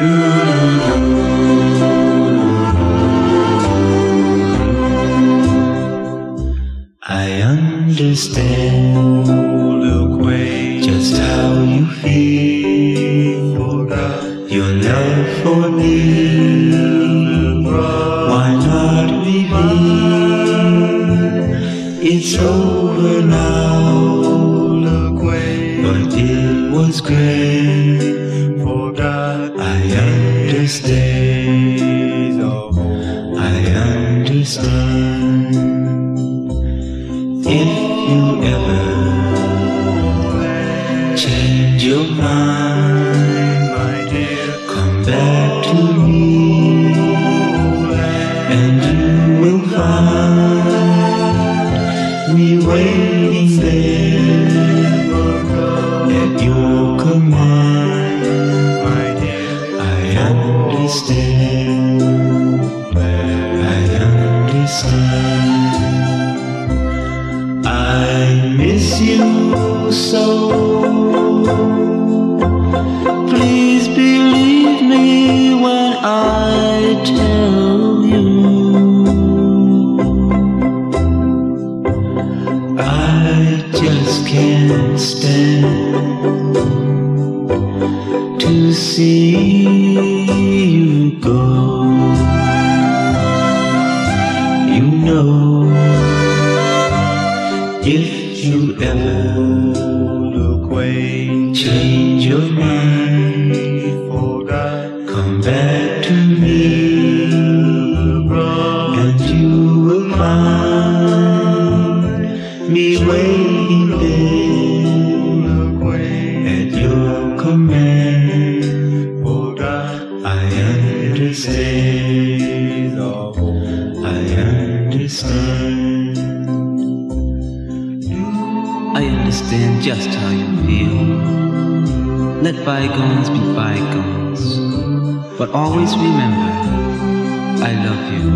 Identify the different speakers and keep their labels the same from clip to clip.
Speaker 1: I understand just how you feel. Your love for me. Why not reveal? It's over now. But it was great. Your I just can't stand to see you go. You know. If you ever look away, change your mind, understand. I understand
Speaker 2: just how you feel. Let bygones be bygones. But always remember, I love you.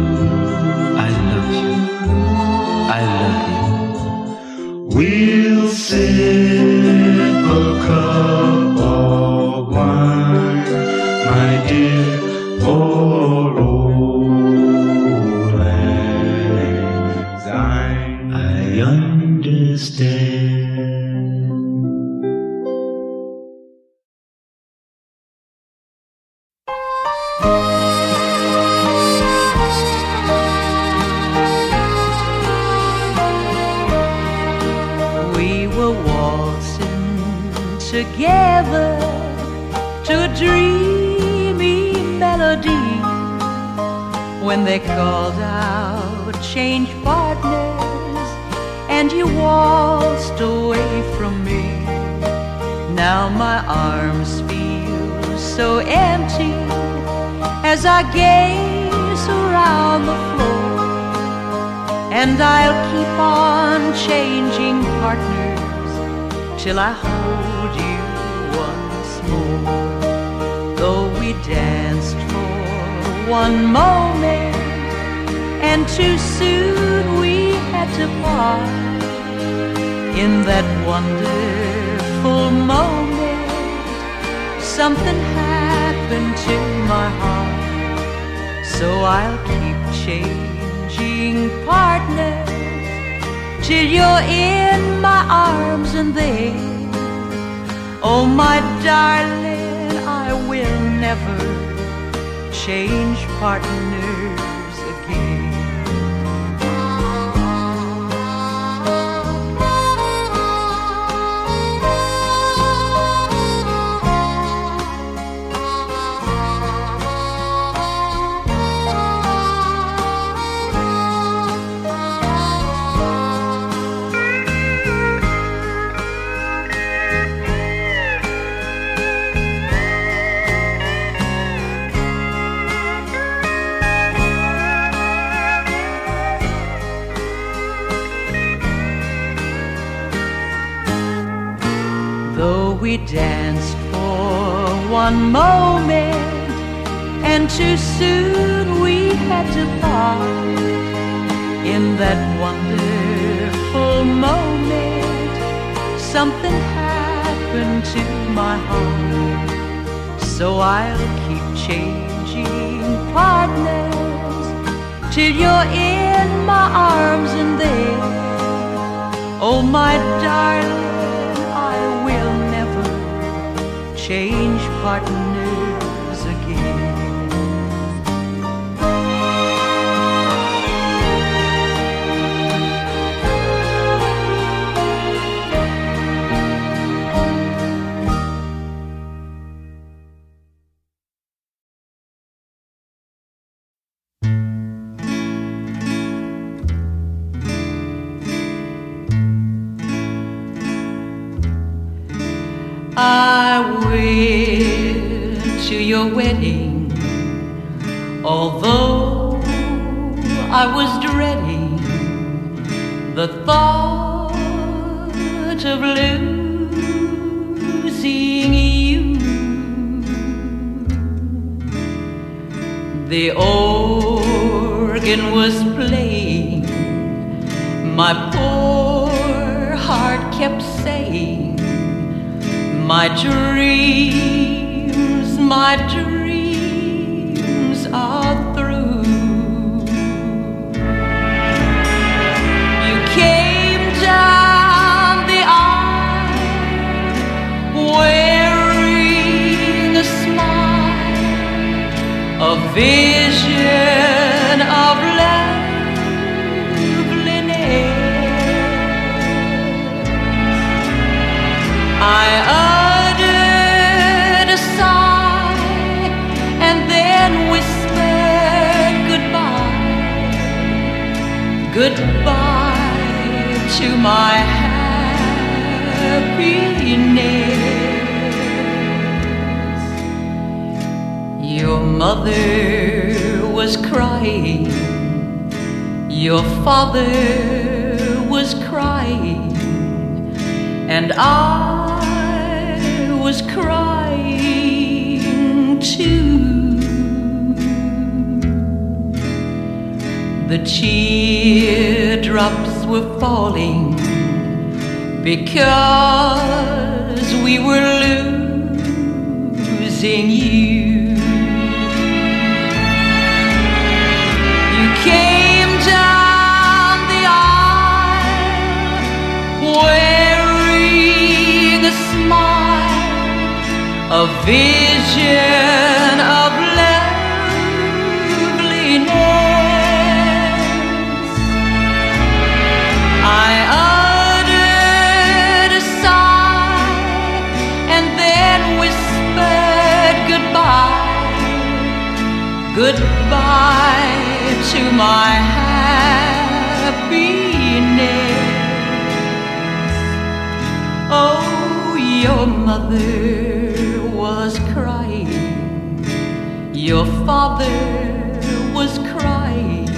Speaker 2: I love you. I love you.
Speaker 1: We'll sip a cup
Speaker 3: together to a dreamy melody when they called out change partners and you waltzed away from me. Now my arms feel so empty as I gaze around the floor. And I'll keep on changing partners till I one moment, and too soon we had to part. In that wonderful moment, something happened to my heart. So I'll keep changing partners till you're in my arms and then, oh my darling, I will never change partners something happened to my heart. So I'll keep changing partners till you're in my arms and there. Oh, my darling, I will never change partners I went to your wedding, although I was dreading the thought of losing you. The organ was playing, my poor My dreams, my dreams mother was crying, your father was crying, and I was crying too. The teardrops were falling because we were losing you. You a vision of loveliness. I uttered a sigh and then whispered goodbye. Goodbye to my happiness. Oh, your mother your father was crying,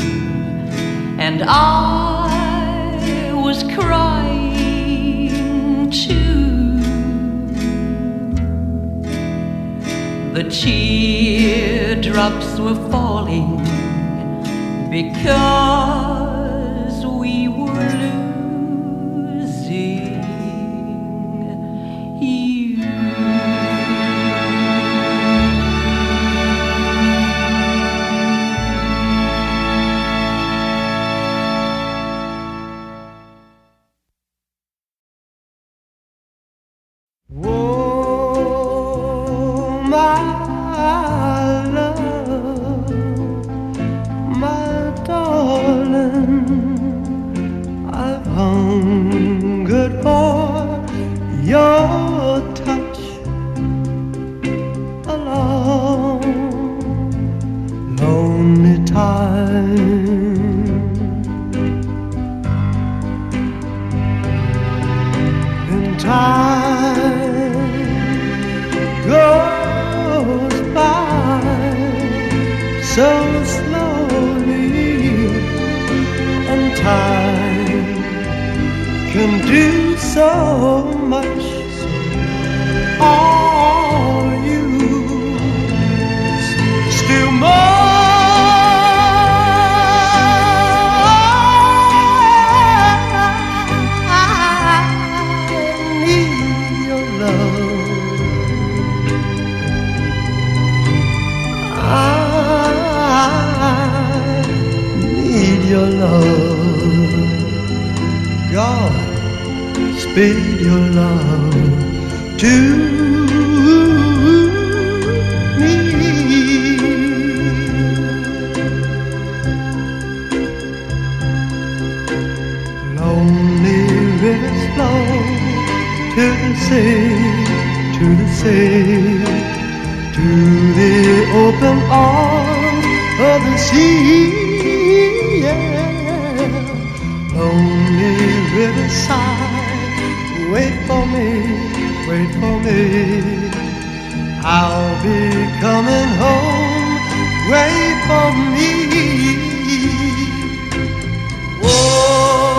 Speaker 3: and I was crying too. The teardrops were falling because we were
Speaker 4: to the sea, to the open arms of the sea. Yeah. Lonely riverside, wait for me, wait for me. I'll be coming home, wait for me. Oh,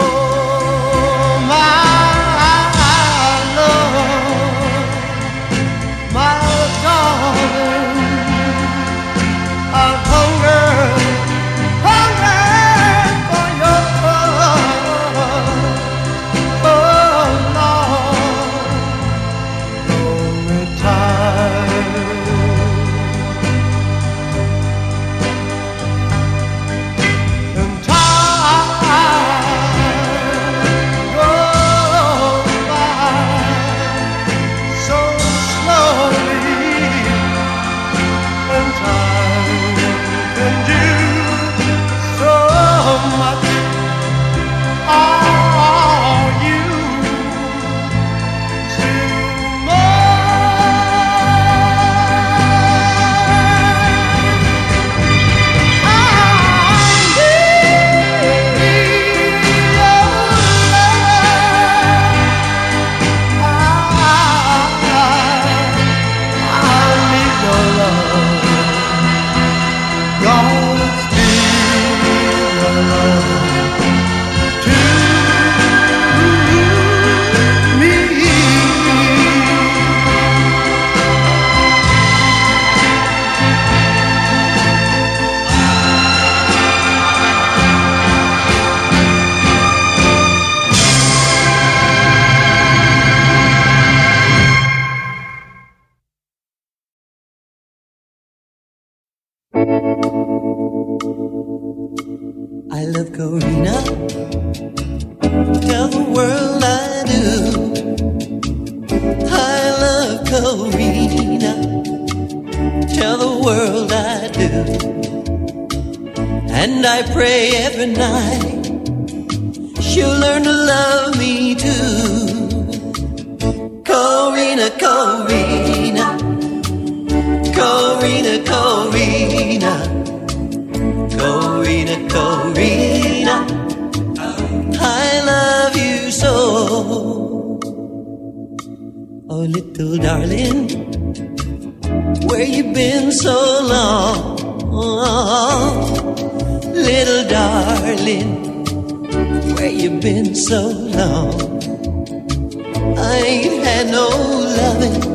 Speaker 5: I love Corina. Tell the world I do. I love Corina. Tell the world I do. And I pray every night she'll learn to love me too. Corina, Corina. Corina, Corina. Corina, Corina, I love you so. Oh, little darling, where you been so long? Little darling, where you been so long? I ain't had no loving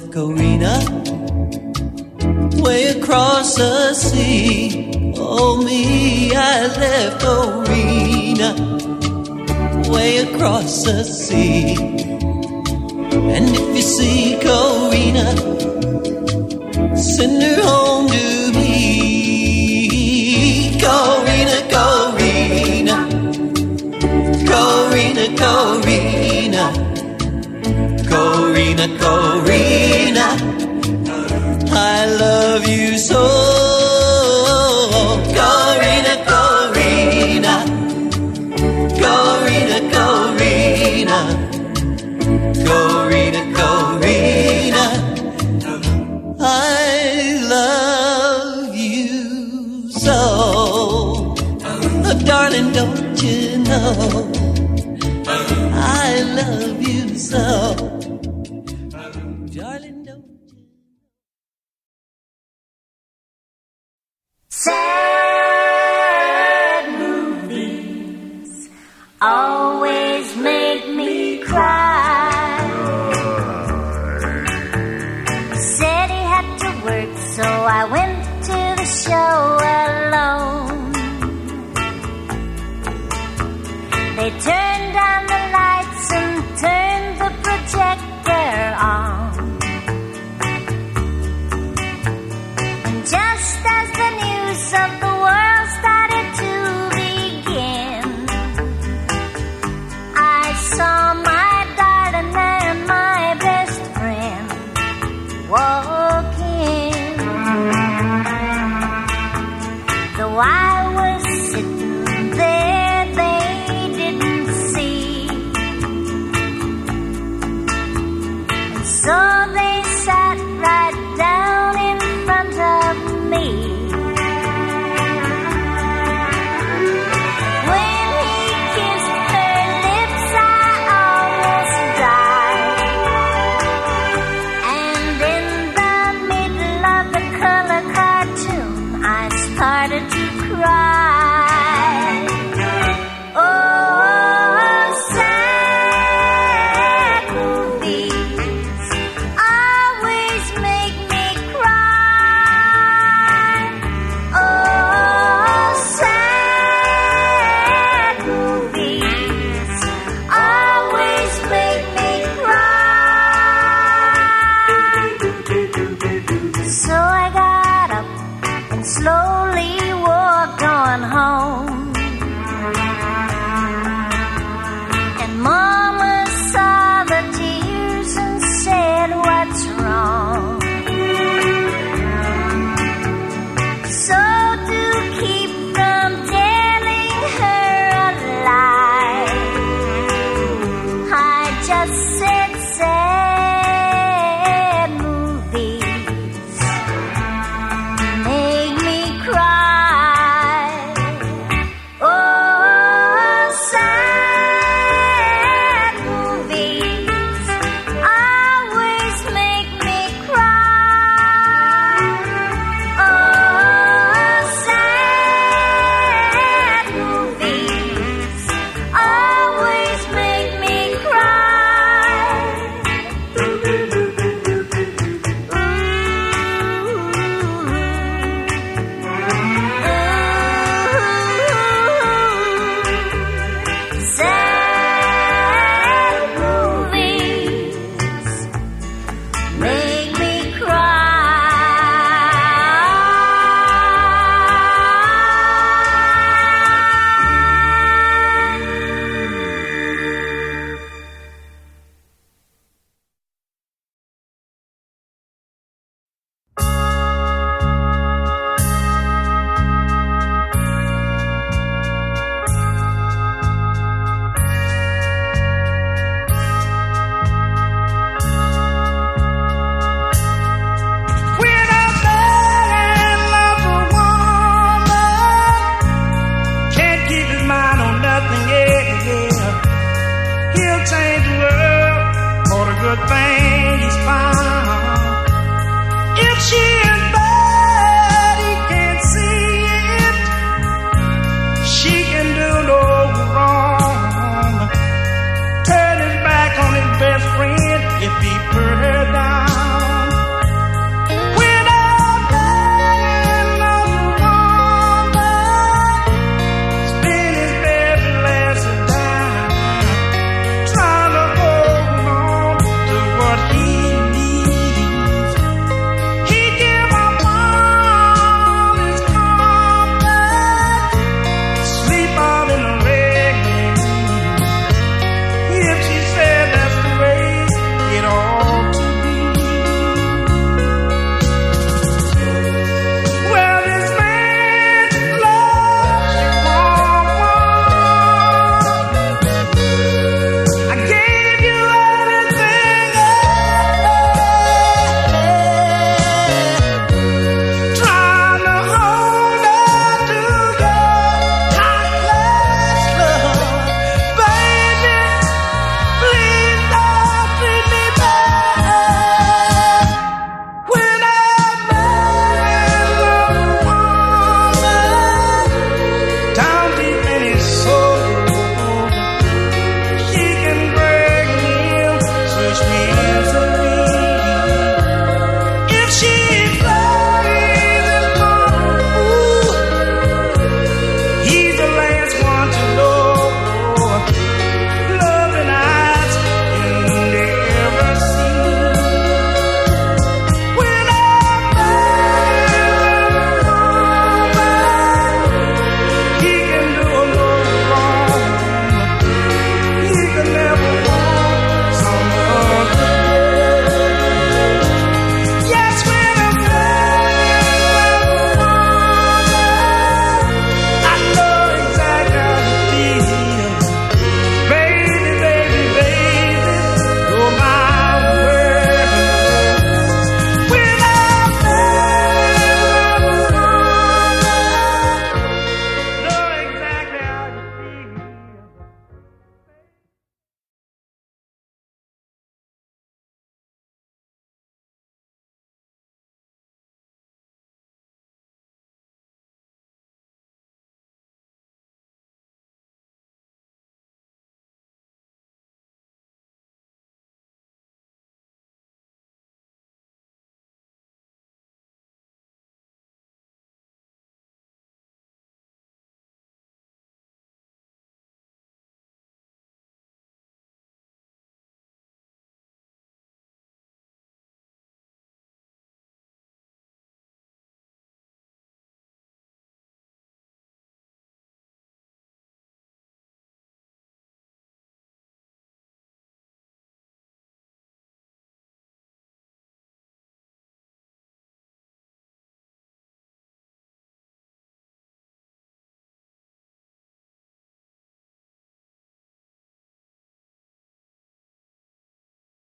Speaker 5: Corina way across the sea. Oh, me, I left Corina way across the sea. And if you see Corina, send her home Corina, Corina, So I went to the show alone. They turned
Speaker 6: good they he's found.